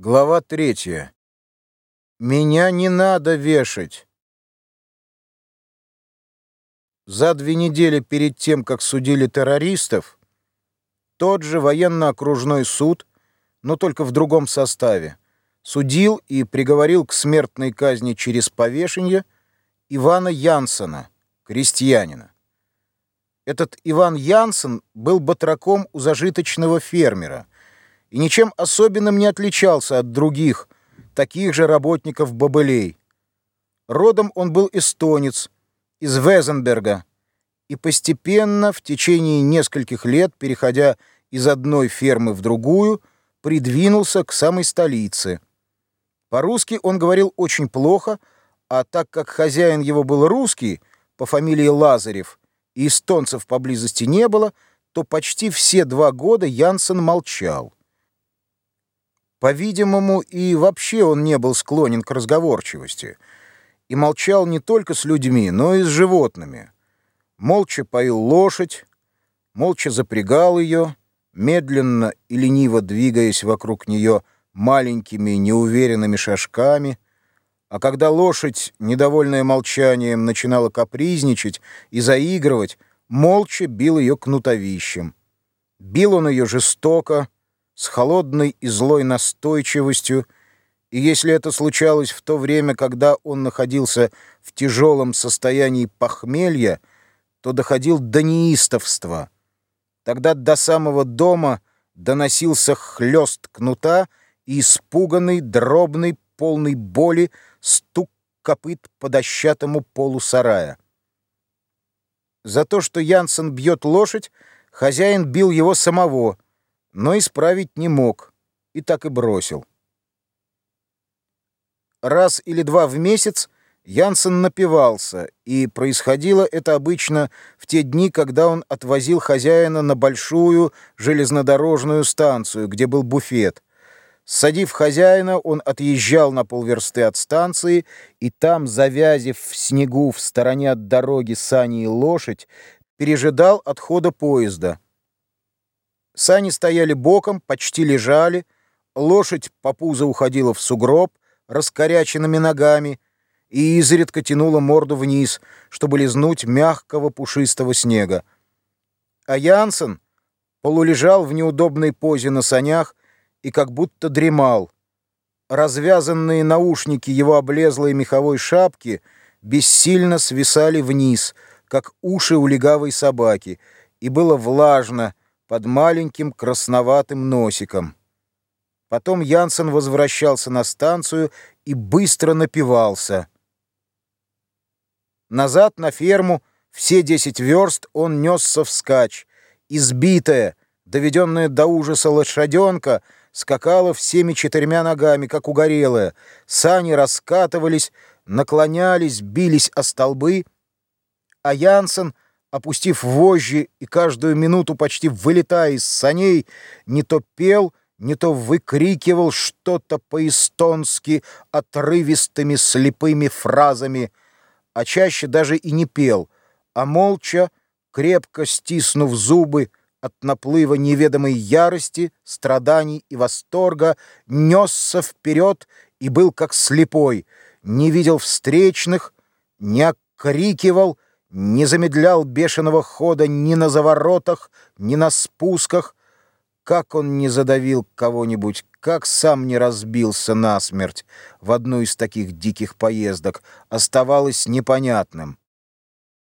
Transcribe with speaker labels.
Speaker 1: Глава третья. Меня не надо вешать. За две недели перед тем, как судили террористов, тот же военно-окружной суд, но только в другом составе, судил и приговорил к смертной казни через повешение Ивана Янсена, крестьянина. Этот Иван Янсен был батраком у зажиточного фермера — и ничем особенным не отличался от других, таких же работников бобылей. Родом он был эстонец, из Везенберга, и постепенно, в течение нескольких лет, переходя из одной фермы в другую, придвинулся к самой столице. По-русски он говорил очень плохо, а так как хозяин его был русский, по фамилии Лазарев, и эстонцев поблизости не было, то почти все два года Янсен молчал. По-видимому, и вообще он не был склонен к разговорчивости и молчал не только с людьми, но и с животными. Молча поил лошадь, молча запрягал ее, медленно и лениво двигаясь вокруг нее маленькими неуверенными шажками, а когда лошадь, недовольная молчанием, начинала капризничать и заигрывать, молча бил ее кнутовищем. Бил он ее жестоко, с холодной и злой настойчивостью, и если это случалось в то время, когда он находился в тяжелом состоянии похмелья, то доходил до неистовства. Тогда до самого дома доносился хлёст кнута и испуганный, дробный, полный боли стук копыт по дощатому полу сарая. За то, что Янсен бьет лошадь, хозяин бил его самого — но исправить не мог и так и бросил. Раз или два в месяц Янсен напивался, и происходило это обычно в те дни, когда он отвозил хозяина на большую железнодорожную станцию, где был буфет. Садив хозяина, он отъезжал на полверсты от станции, и там, завязив в снегу в стороне от дороги сани и лошадь, пережидал отхода поезда. Сани стояли боком, почти лежали, лошадь по пузо уходила в сугроб раскоряченными ногами и изредка тянула морду вниз, чтобы лизнуть мягкого пушистого снега. А Янсен полулежал в неудобной позе на санях и как будто дремал. Развязанные наушники его облезлой меховой шапки бессильно свисали вниз, как уши у легавой собаки, и было влажно, под маленьким красноватым носиком. Потом Янсен возвращался на станцию и быстро напивался. Назад на ферму все десять верст он несся вскачь. Избитая, доведенная до ужаса лошаденка, скакала всеми четырьмя ногами, как угорелая. Сани раскатывались, наклонялись, бились о столбы, а Янсен — опустив вожжи и каждую минуту почти вылетая из саней, не то пел, не то выкрикивал что-то по-эстонски отрывистыми слепыми фразами, а чаще даже и не пел, а молча, крепко стиснув зубы от наплыва неведомой ярости, страданий и восторга, несся вперед и был как слепой, не видел встречных, не окрикивал, не замедлял бешеного хода ни на заворотах, ни на спусках, как он не задавил кого-нибудь, как сам не разбился насмерть в одну из таких диких поездок, оставалось непонятным.